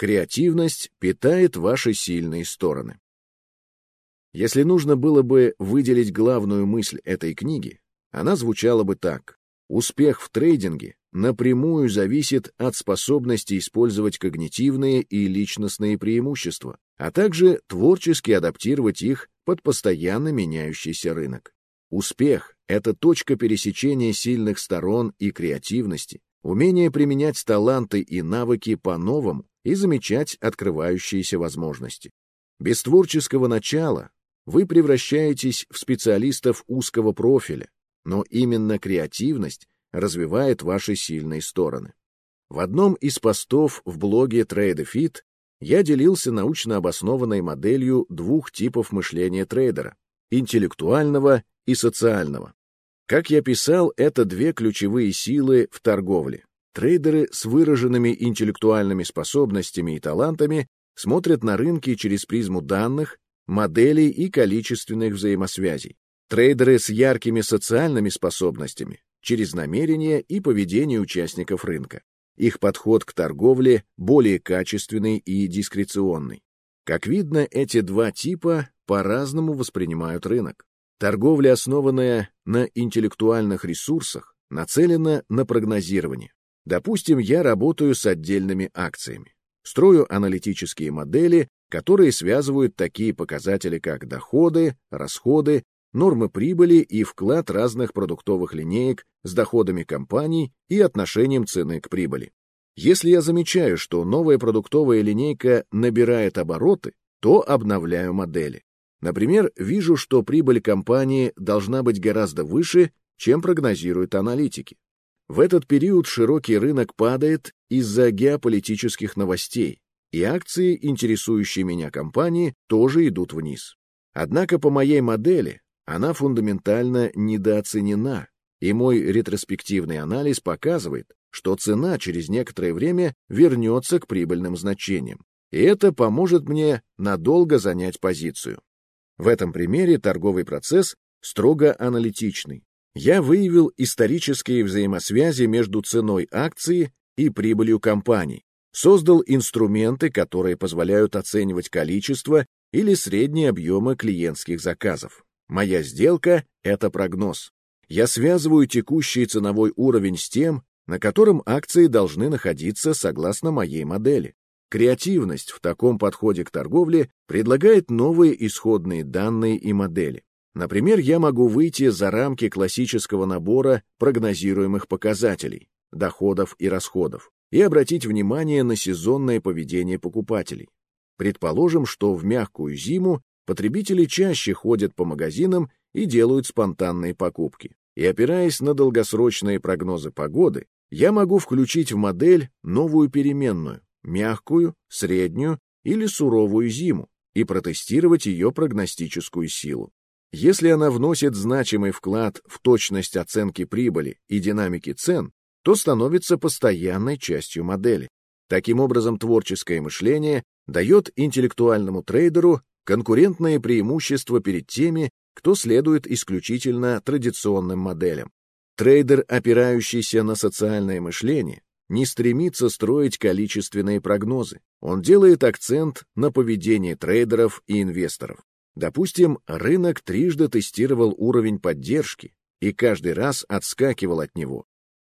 Креативность питает ваши сильные стороны. Если нужно было бы выделить главную мысль этой книги, она звучала бы так. Успех в трейдинге напрямую зависит от способности использовать когнитивные и личностные преимущества, а также творчески адаптировать их под постоянно меняющийся рынок. Успех — это точка пересечения сильных сторон и креативности, умение применять таланты и навыки по-новому и замечать открывающиеся возможности. Без творческого начала вы превращаетесь в специалистов узкого профиля, но именно креативность развивает ваши сильные стороны. В одном из постов в блоге TradeFit я делился научно обоснованной моделью двух типов мышления трейдера – интеллектуального и социального. Как я писал, это две ключевые силы в торговле. Трейдеры с выраженными интеллектуальными способностями и талантами смотрят на рынки через призму данных, моделей и количественных взаимосвязей. Трейдеры с яркими социальными способностями через намерения и поведение участников рынка. Их подход к торговле более качественный и дискреционный. Как видно, эти два типа по-разному воспринимают рынок. Торговля, основанная на интеллектуальных ресурсах, нацелена на прогнозирование. Допустим, я работаю с отдельными акциями. Строю аналитические модели, которые связывают такие показатели, как доходы, расходы, нормы прибыли и вклад разных продуктовых линеек с доходами компаний и отношением цены к прибыли. Если я замечаю, что новая продуктовая линейка набирает обороты, то обновляю модели. Например, вижу, что прибыль компании должна быть гораздо выше, чем прогнозируют аналитики. В этот период широкий рынок падает из-за геополитических новостей, и акции, интересующие меня компании, тоже идут вниз. Однако по моей модели она фундаментально недооценена, и мой ретроспективный анализ показывает, что цена через некоторое время вернется к прибыльным значениям, и это поможет мне надолго занять позицию. В этом примере торговый процесс строго аналитичный. Я выявил исторические взаимосвязи между ценой акции и прибылью компаний, создал инструменты, которые позволяют оценивать количество или средние объемы клиентских заказов. Моя сделка — это прогноз. Я связываю текущий ценовой уровень с тем, на котором акции должны находиться согласно моей модели. Креативность в таком подходе к торговле предлагает новые исходные данные и модели. Например, я могу выйти за рамки классического набора прогнозируемых показателей, доходов и расходов, и обратить внимание на сезонное поведение покупателей. Предположим, что в мягкую зиму потребители чаще ходят по магазинам и делают спонтанные покупки. И опираясь на долгосрочные прогнозы погоды, я могу включить в модель новую переменную, мягкую, среднюю или суровую зиму, и протестировать ее прогностическую силу. Если она вносит значимый вклад в точность оценки прибыли и динамики цен, то становится постоянной частью модели. Таким образом, творческое мышление дает интеллектуальному трейдеру конкурентное преимущество перед теми, кто следует исключительно традиционным моделям. Трейдер, опирающийся на социальное мышление, не стремится строить количественные прогнозы. Он делает акцент на поведении трейдеров и инвесторов. Допустим, рынок трижды тестировал уровень поддержки и каждый раз отскакивал от него,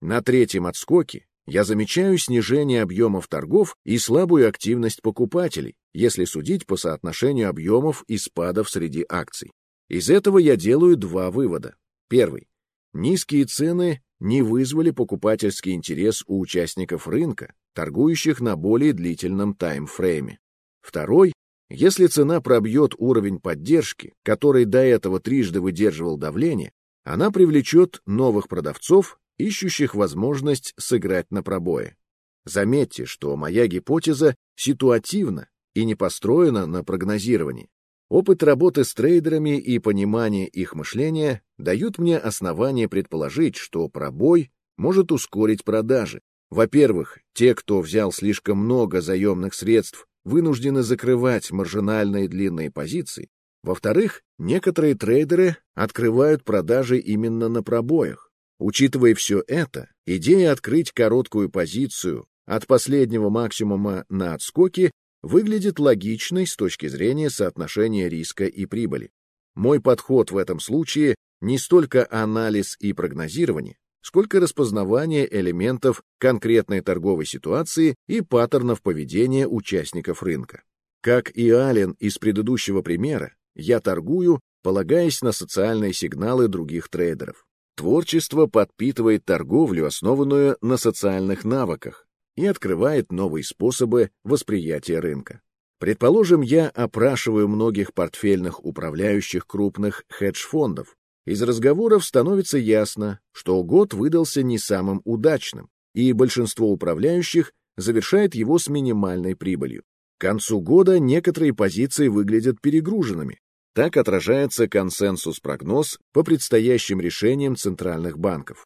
на третьем отскоке я замечаю снижение объемов торгов и слабую активность покупателей, если судить по соотношению объемов и спадов среди акций. Из этого я делаю два вывода. Первый. Низкие цены не вызвали покупательский интерес у участников рынка, торгующих на более длительном таймфрейме. Второй. Если цена пробьет уровень поддержки, который до этого трижды выдерживал давление, она привлечет новых продавцов ищущих возможность сыграть на пробое. Заметьте, что моя гипотеза ситуативна и не построена на прогнозировании. Опыт работы с трейдерами и понимание их мышления дают мне основание предположить, что пробой может ускорить продажи. Во-первых, те, кто взял слишком много заемных средств, вынуждены закрывать маржинальные длинные позиции. Во-вторых, некоторые трейдеры открывают продажи именно на пробоях. Учитывая все это, идея открыть короткую позицию от последнего максимума на отскоки выглядит логичной с точки зрения соотношения риска и прибыли. Мой подход в этом случае не столько анализ и прогнозирование, сколько распознавание элементов конкретной торговой ситуации и паттернов поведения участников рынка. Как и Ален из предыдущего примера, я торгую, полагаясь на социальные сигналы других трейдеров. Творчество подпитывает торговлю, основанную на социальных навыках, и открывает новые способы восприятия рынка. Предположим, я опрашиваю многих портфельных управляющих крупных хедж-фондов. Из разговоров становится ясно, что год выдался не самым удачным, и большинство управляющих завершает его с минимальной прибылью. К концу года некоторые позиции выглядят перегруженными. Так отражается консенсус-прогноз по предстоящим решениям центральных банков.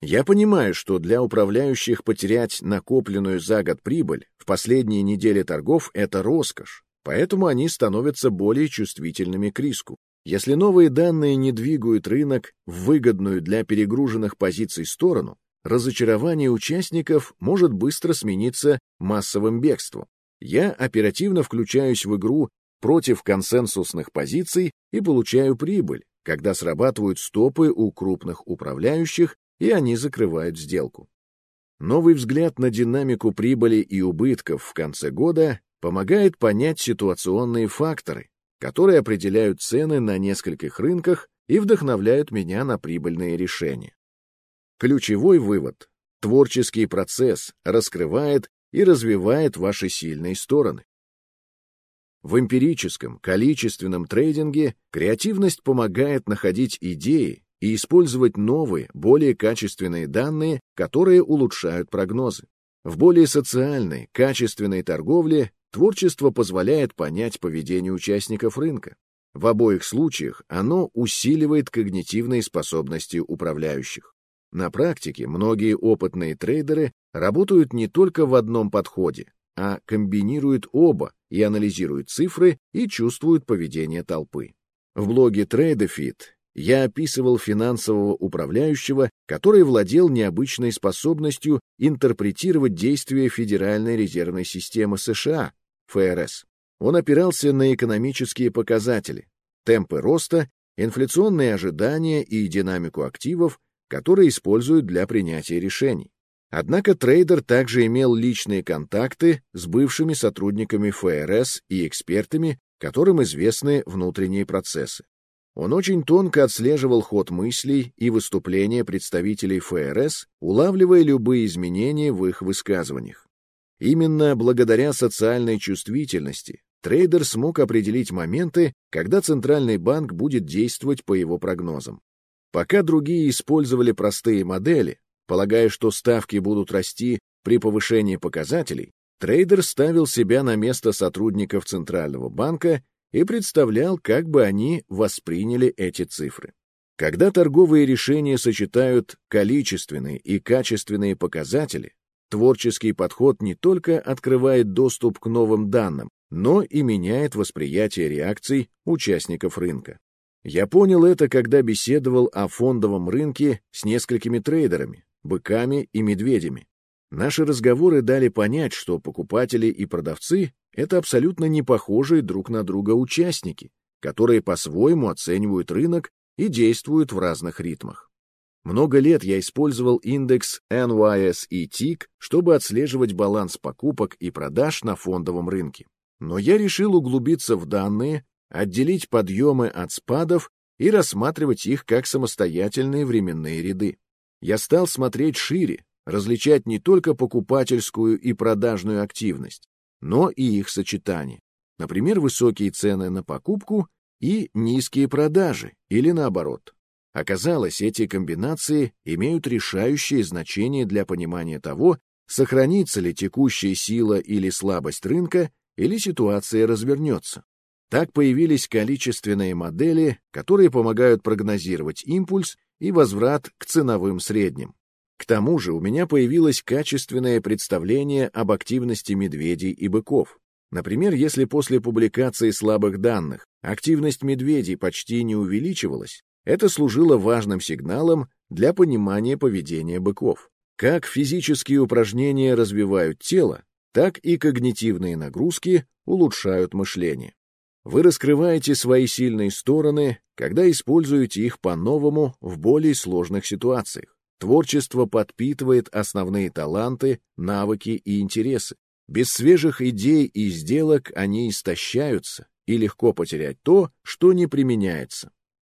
Я понимаю, что для управляющих потерять накопленную за год прибыль в последние недели торгов – это роскошь, поэтому они становятся более чувствительными к риску. Если новые данные не двигают рынок в выгодную для перегруженных позиций сторону, разочарование участников может быстро смениться массовым бегством. Я оперативно включаюсь в игру против консенсусных позиций и получаю прибыль, когда срабатывают стопы у крупных управляющих и они закрывают сделку. Новый взгляд на динамику прибыли и убытков в конце года помогает понять ситуационные факторы, которые определяют цены на нескольких рынках и вдохновляют меня на прибыльные решения. Ключевой вывод – творческий процесс раскрывает и развивает ваши сильные стороны. В эмпирическом, количественном трейдинге креативность помогает находить идеи и использовать новые, более качественные данные, которые улучшают прогнозы. В более социальной, качественной торговле творчество позволяет понять поведение участников рынка. В обоих случаях оно усиливает когнитивные способности управляющих. На практике многие опытные трейдеры работают не только в одном подходе, а комбинируют оба и анализируют цифры и чувствуют поведение толпы. В блоге TradeFit я описывал финансового управляющего, который владел необычной способностью интерпретировать действия Федеральной резервной системы США, ФРС. Он опирался на экономические показатели, темпы роста, инфляционные ожидания и динамику активов, которые используют для принятия решений. Однако трейдер также имел личные контакты с бывшими сотрудниками ФРС и экспертами, которым известны внутренние процессы. Он очень тонко отслеживал ход мыслей и выступления представителей ФРС, улавливая любые изменения в их высказываниях. Именно благодаря социальной чувствительности трейдер смог определить моменты, когда Центральный банк будет действовать по его прогнозам. Пока другие использовали простые модели, полагая, что ставки будут расти при повышении показателей, трейдер ставил себя на место сотрудников Центрального банка и представлял, как бы они восприняли эти цифры. Когда торговые решения сочетают количественные и качественные показатели, творческий подход не только открывает доступ к новым данным, но и меняет восприятие реакций участников рынка. Я понял это, когда беседовал о фондовом рынке с несколькими трейдерами, быками и медведями. Наши разговоры дали понять, что покупатели и продавцы это абсолютно не похожие друг на друга участники, которые по-своему оценивают рынок и действуют в разных ритмах. Много лет я использовал индекс NYSE-TIC, чтобы отслеживать баланс покупок и продаж на фондовом рынке. Но я решил углубиться в данные, отделить подъемы от спадов и рассматривать их как самостоятельные временные ряды. Я стал смотреть шире, различать не только покупательскую и продажную активность, но и их сочетание. Например, высокие цены на покупку и низкие продажи, или наоборот. Оказалось, эти комбинации имеют решающее значение для понимания того, сохранится ли текущая сила или слабость рынка, или ситуация развернется. Так появились количественные модели, которые помогают прогнозировать импульс и возврат к ценовым средним. К тому же у меня появилось качественное представление об активности медведей и быков. Например, если после публикации слабых данных активность медведей почти не увеличивалась, это служило важным сигналом для понимания поведения быков. Как физические упражнения развивают тело, так и когнитивные нагрузки улучшают мышление. Вы раскрываете свои сильные стороны, когда используете их по-новому в более сложных ситуациях. Творчество подпитывает основные таланты, навыки и интересы. Без свежих идей и сделок они истощаются, и легко потерять то, что не применяется.